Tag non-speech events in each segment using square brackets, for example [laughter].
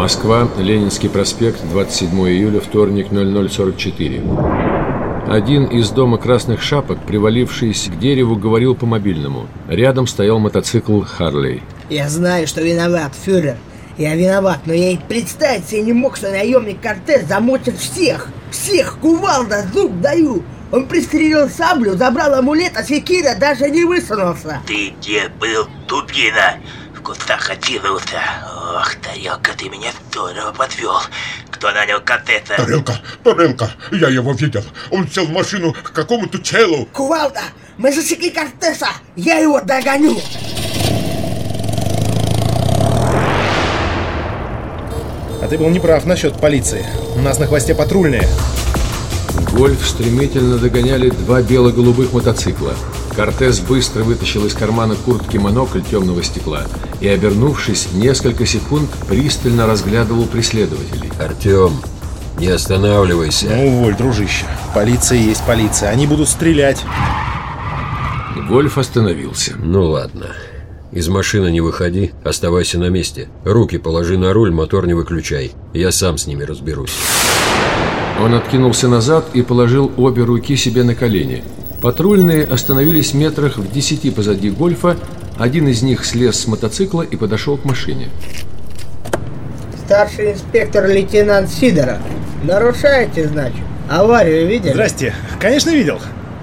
Москва, Ленинский проспект, 27 июля, вторник, 0044. Один из дома красных шапок, привалившись к дереву, говорил по мобильному. Рядом стоял мотоцикл Харлей. Я знаю, что виноват, фюрер. Я виноват, но я и представить себе не мог, что наемник Кортес замочит всех. Всех, кувалда, зуб даю. Он пристрелил саблю, забрал амулет, а секира даже не высунулся. Ты где был, Дубгина? Кустах отсидывался. Ох, Тарелка, ты меня здорово подвел. Кто нанял Кортеса? Тарелка, Тарелка, я его видел. Он сел в машину к какому-то челу. Кувалда, мы засекли Кортеса. Я его догоню. А ты был неправ насчет полиции. У нас на хвосте патрульные. Гольф стремительно догоняли два бело-голубых мотоцикла. Кортес быстро вытащил из кармана куртки монокль темного стекла и, обернувшись, несколько секунд пристально разглядывал преследователей. Артем, не останавливайся. Ну, уволь, дружище. Полиция есть полиция. Они будут стрелять. Гольф остановился. Ну ладно. Из машины не выходи, оставайся на месте. Руки положи на руль, мотор не выключай. Я сам с ними разберусь. Он откинулся назад и положил обе руки себе на колени. Патрульные остановились метрах в десяти позади Гольфа. Один из них слез с мотоцикла и подошел к машине. Старший инспектор лейтенант Сидоров. Нарушаете, значит? Аварию видели? Здрасте. Конечно, видел.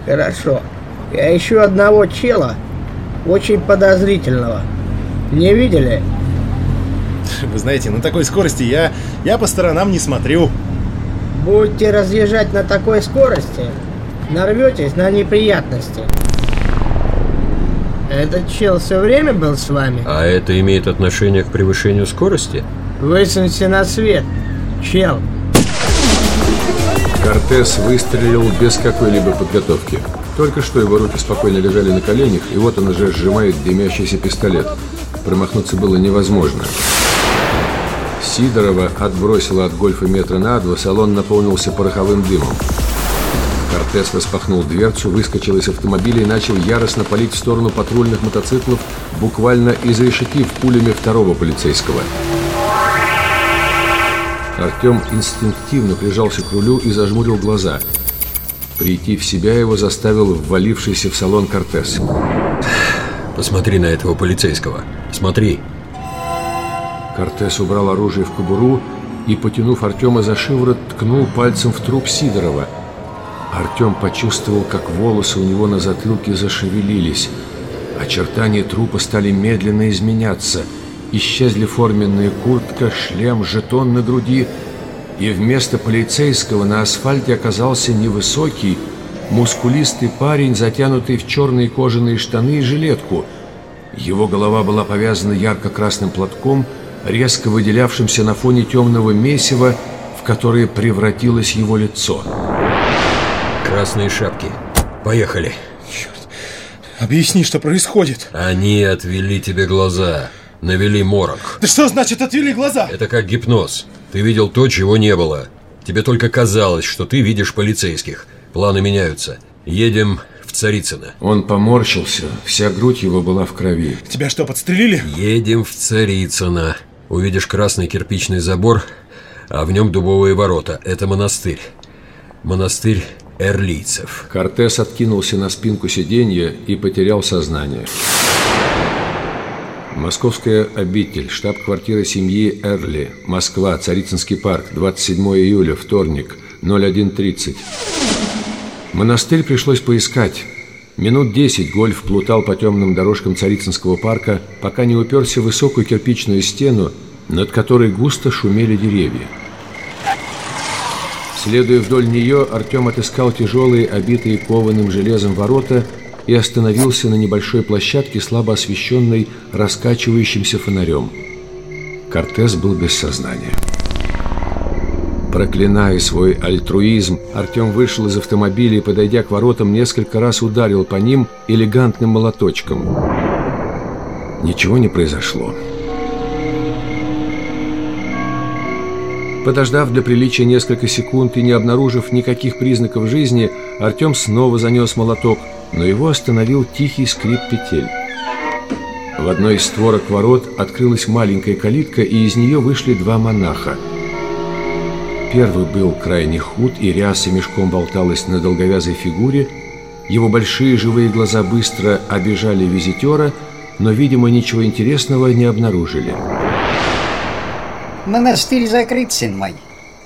Хорошо. Я ищу одного чела, очень подозрительного. Не видели? Вы знаете, на такой скорости я, я по сторонам не смотрю. Будете разъезжать на такой скорости, нарветесь на неприятности. Этот чел все время был с вами? А это имеет отношение к превышению скорости? Высунься на свет, чел. Кортес выстрелил без какой-либо подготовки. Только что его руки спокойно лежали на коленях, и вот он уже сжимает дымящийся пистолет. Промахнуться было невозможно. Сидорова отбросила от гольфа метра на два, салон наполнился пороховым дымом. Кортес распахнул дверцу, выскочил из автомобиля и начал яростно палить в сторону патрульных мотоциклов, буквально изрешетив пулями второго полицейского. Артем инстинктивно прижался к рулю и зажмурил глаза. Прийти в себя его заставил ввалившийся в салон Кортес. Посмотри на этого полицейского. Смотри. Кортес убрал оружие в кобуру и, потянув Артема за шиворот, ткнул пальцем в труп Сидорова. Артем почувствовал, как волосы у него на затылке зашевелились. Очертания трупа стали медленно изменяться. Исчезли форменная куртка, шлем, жетон на груди. И вместо полицейского на асфальте оказался невысокий, мускулистый парень, затянутый в черные кожаные штаны и жилетку. Его голова была повязана ярко-красным платком, резко выделявшимся на фоне темного месива, в которое превратилось его лицо. Красные шапки. Поехали. Черт. Объясни, что происходит. Они отвели тебе глаза. Навели морок. Да что значит отвели глаза? Это как гипноз. Ты видел то, чего не было. Тебе только казалось, что ты видишь полицейских. Планы меняются. Едем в Царицыно. Он поморщился, вся грудь его была в крови. Тебя что, подстрелили? Едем в Царицыно. Увидишь красный кирпичный забор, а в нем дубовые ворота. Это монастырь. Монастырь эрлийцев. Кортес откинулся на спинку сиденья и потерял сознание. Московская обитель, штаб-квартира семьи Эрли, Москва, Царицынский парк, 27 июля, вторник, 01.30. Монастырь пришлось поискать. Минут десять Гольф плутал по темным дорожкам Царицынского парка, пока не уперся в высокую кирпичную стену, над которой густо шумели деревья. Следуя вдоль нее, Артем отыскал тяжелые, обитые кованым железом ворота и остановился на небольшой площадке, слабо освещенной раскачивающимся фонарем. Кортес был без сознания. Проклиная свой альтруизм, Артем вышел из автомобиля и, подойдя к воротам, несколько раз ударил по ним элегантным молоточком. Ничего не произошло. Подождав для приличия несколько секунд и не обнаружив никаких признаков жизни, Артем снова занес молоток, но его остановил тихий скрип петель. В одной из створок ворот открылась маленькая калитка, и из нее вышли два монаха. Первый был крайне худ, и ряса мешком болталась на долговязой фигуре. Его большие живые глаза быстро обижали визитера, но, видимо, ничего интересного не обнаружили. Монастырь закрыт, сын мой.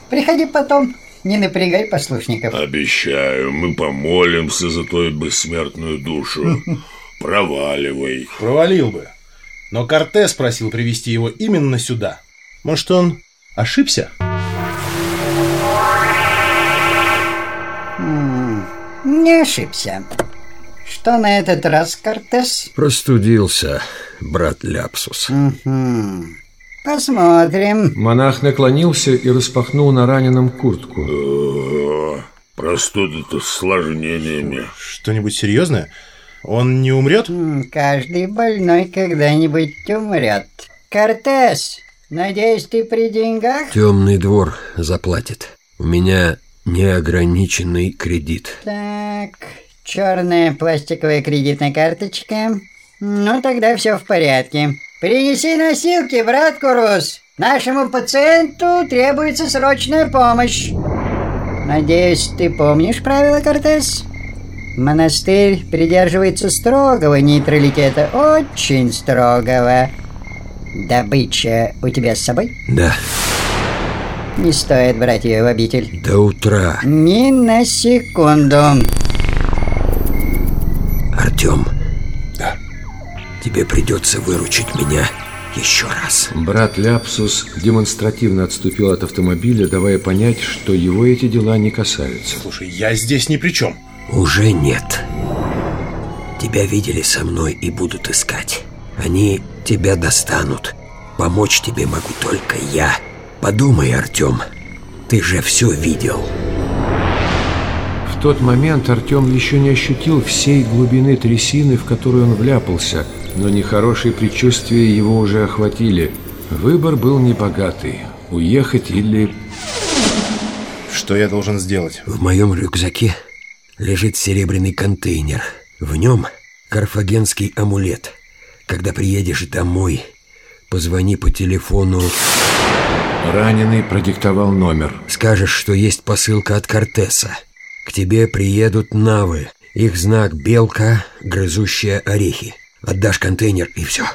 Приходи потом, не напрягай послушников. Обещаю, мы помолимся за твою бессмертную душу. [laughs] Проваливай. Провалил бы. Но Кортес просил привести его именно сюда. Может, он ошибся? Не ошибся. Что на этот раз, Кортес? Простудился, брат Ляпсус. Угу. Посмотрим. Монах наклонился и распахнул на раненом куртку. Простуда-то с осложнениями. Что-нибудь серьезное? Он не умрет? Каждый больной когда-нибудь умрет. Кортес, надеюсь, ты при деньгах? Темный двор заплатит. У меня неограниченный кредит. Так, черная пластиковая кредитная карточка. Ну, тогда все в порядке. Принеси носилки, брат Курус. Нашему пациенту требуется срочная помощь. Надеюсь, ты помнишь правила, Кортес? Монастырь придерживается строгого нейтралитета, очень строгого. Добыча у тебя с собой? Да, Не стоит брать ее в обитель. до утра. Ни на секунду. Артем. Тебе придется выручить меня еще раз. Брат Ляпсус демонстративно отступил от автомобиля, давая понять, что его эти дела не касаются. Слушай, я здесь ни при чем. Уже нет. Тебя видели со мной и будут искать. Они тебя достанут. Помочь тебе могу только я. Подумай, Артем. Ты же все видел. В тот момент Артем еще не ощутил всей глубины трясины, в которую он вляпался, но нехорошие предчувствия его уже охватили. Выбор был небогатый – уехать или... Что я должен сделать? В моем рюкзаке лежит серебряный контейнер. В нем карфагенский амулет. Когда приедешь домой, позвони по телефону. Раненый продиктовал номер. Скажешь, что есть посылка от Кортеса. К тебе приедут навы. Их знак белка, грызущая орехи. Отдашь контейнер и все.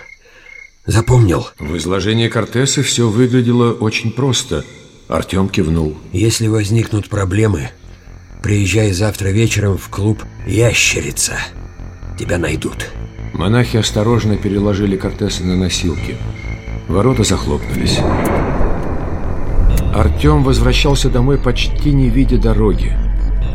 Запомнил? В изложении Кортеса все выглядело очень просто. Артем кивнул. Если возникнут проблемы, приезжай завтра вечером в клуб «Ящерица». Тебя найдут. Монахи осторожно переложили Кортеса на носилки. Ворота захлопнулись. Артем возвращался домой почти не видя дороги.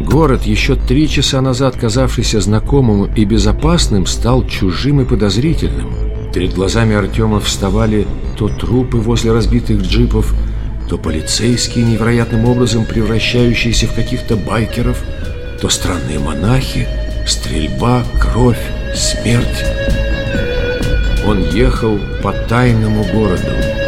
Город, еще три часа назад казавшийся знакомым и безопасным, стал чужим и подозрительным. Перед глазами Артема вставали то трупы возле разбитых джипов, то полицейские, невероятным образом превращающиеся в каких-то байкеров, то странные монахи, стрельба, кровь, смерть. Он ехал по тайному городу.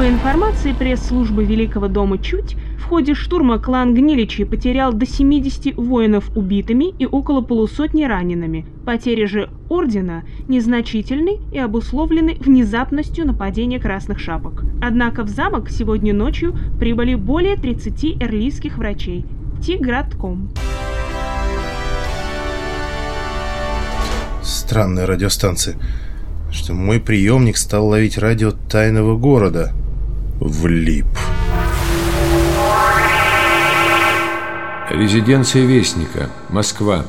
По информации пресс-службы Великого дома Чуть, в ходе штурма клан Гниличей потерял до 70 воинов убитыми и около полусотни ранеными. Потери же ордена незначительны и обусловлены внезапностью нападения красных шапок. Однако в замок сегодня ночью прибыли более 30 эрлийских врачей. Тигратком. Странная радиостанция. Что мой приемник стал ловить радио тайного города. Влип. Резиденция Вестника, Москва.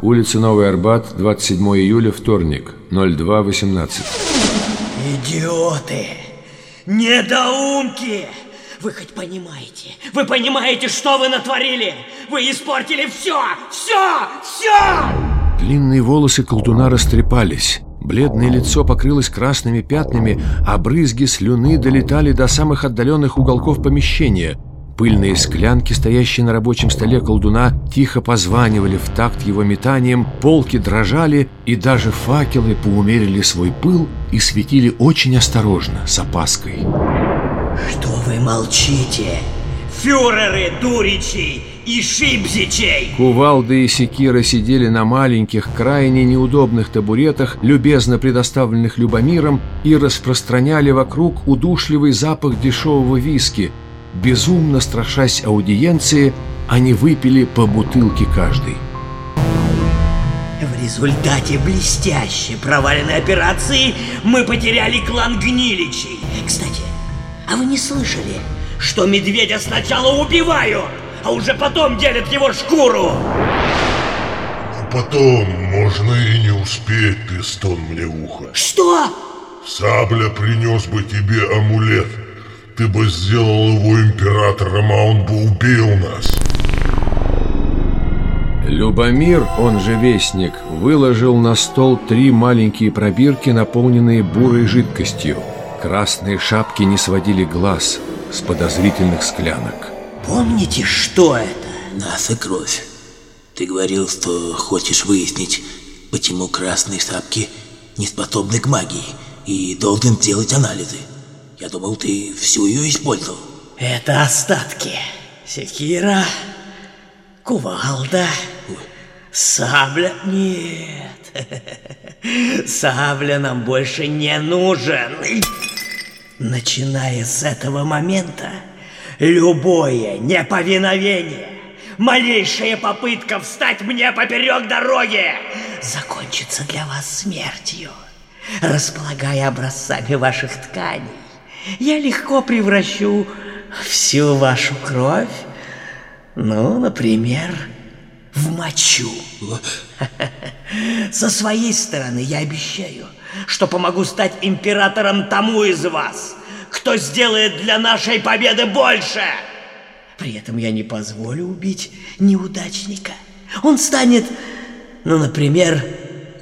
Улица Новый Арбат, 27 июля, вторник, 02.18. Идиоты! Недоумки! Вы хоть понимаете? Вы понимаете, что вы натворили? Вы испортили все! Все! Все! Длинные волосы колдуна растрепались. Бледное лицо покрылось красными пятнами, а брызги слюны долетали до самых отдаленных уголков помещения. Пыльные склянки, стоящие на рабочем столе колдуна, тихо позванивали в такт его метанием, полки дрожали, и даже факелы поумерили свой пыл и светили очень осторожно, с опаской. Что вы молчите? Фюреры, дуричи и шибзичей. Кувалды и секира сидели на маленьких, крайне неудобных табуретах, любезно предоставленных Любомиром, и распространяли вокруг удушливый запах дешевого виски. Безумно страшась аудиенции, они выпили по бутылке каждый. В результате блестящей проваленной операции мы потеряли клан Гниличей. Кстати, а вы не слышали, что медведя сначала убивают, а уже потом делят его шкуру? А потом можно и не успеть, пистон мне в ухо. Что? Сабля принес бы тебе амулет. Ты бы сделал его императором, а он бы убил нас. Любомир, он же Вестник, выложил на стол три маленькие пробирки, наполненные бурой жидкостью. Красные шапки не сводили глаз с подозрительных склянок. Помните, что это? Наша кровь. Ты говорил, что хочешь выяснить, почему красные шапки не способны к магии и должен делать анализы. Я думал, ты всю ее использовал. Это остатки. Секира, кувалда, сабля... Нет. [laughs] Сабля нам больше не нужен. Начиная с этого момента, любое неповиновение, малейшая попытка встать мне поперек дороги закончится для вас смертью. Располагая образцами ваших тканей, я легко превращу всю вашу кровь, ну, например, в мочу. Со своей стороны я обещаю, что помогу стать императором тому из вас, кто сделает для нашей победы больше. При этом я не позволю убить неудачника. Он станет, ну, например,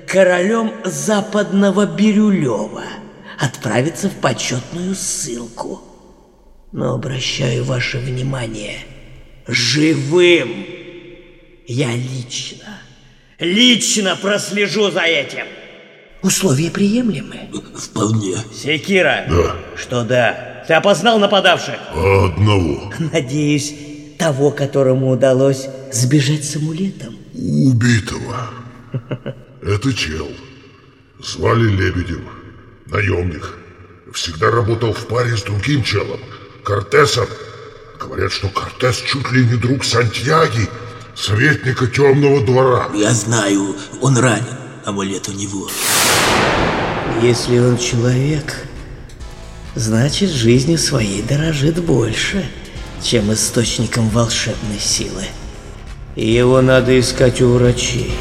королем западного Бирюлева, отправится в почетную ссылку. Но обращаю ваше внимание, живым я лично, лично прослежу за этим. Условия приемлемы? Вполне. Секира. Да. Что да? Ты опознал нападавших? Одного. Надеюсь, того, которому удалось сбежать с амулетом. Убитого. Это чел. Звали Лебедев. Наемник. Всегда работал в паре с другим челом. Кортесом. Говорят, что Кортес чуть ли не друг Сантьяги, советника темного двора. Я знаю, он ранен. Амулет у него. Если он человек, значит жизнью своей дорожит больше, чем источником волшебной силы. Его надо искать у врачей.